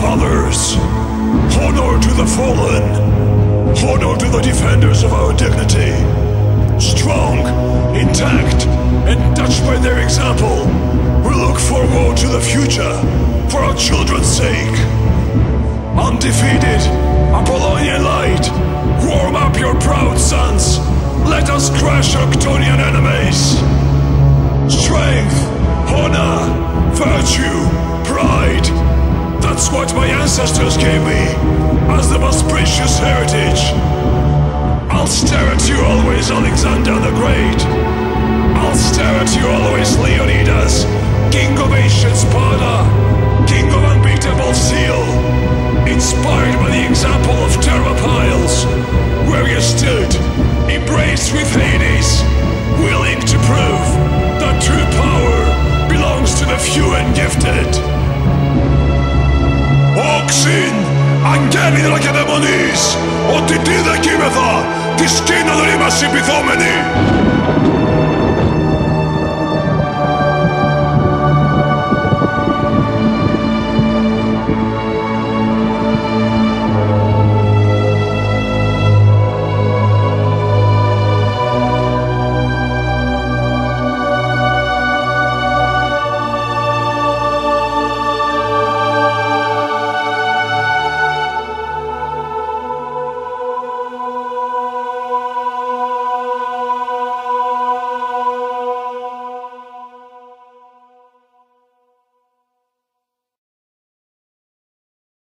fathers. Honor to the fallen. Honor to the defenders of our dignity. Strong, intact, and touched by their example, we look forward to the future for our children's sake. Undefeated, Apollonian light, warm up your proud sons. Let us crush Octonian enemies. Strength, honor, virtue. That's what my ancestors gave me as the most precious heritage. I'll stare at you always, Alexander the Great. I'll stare at you always, Leonidas, King of ancient Sparta, King of unbeatable seal. Inspired by the example of Thermopylae, where you stood, embraced with Hades, willing to prove that true power belongs to the few and gifted. αν και ένιδρα δαιμονείς, ότι τι δεκείμεθα, τη σκήνα δεν είμαι συμπιθόμενη.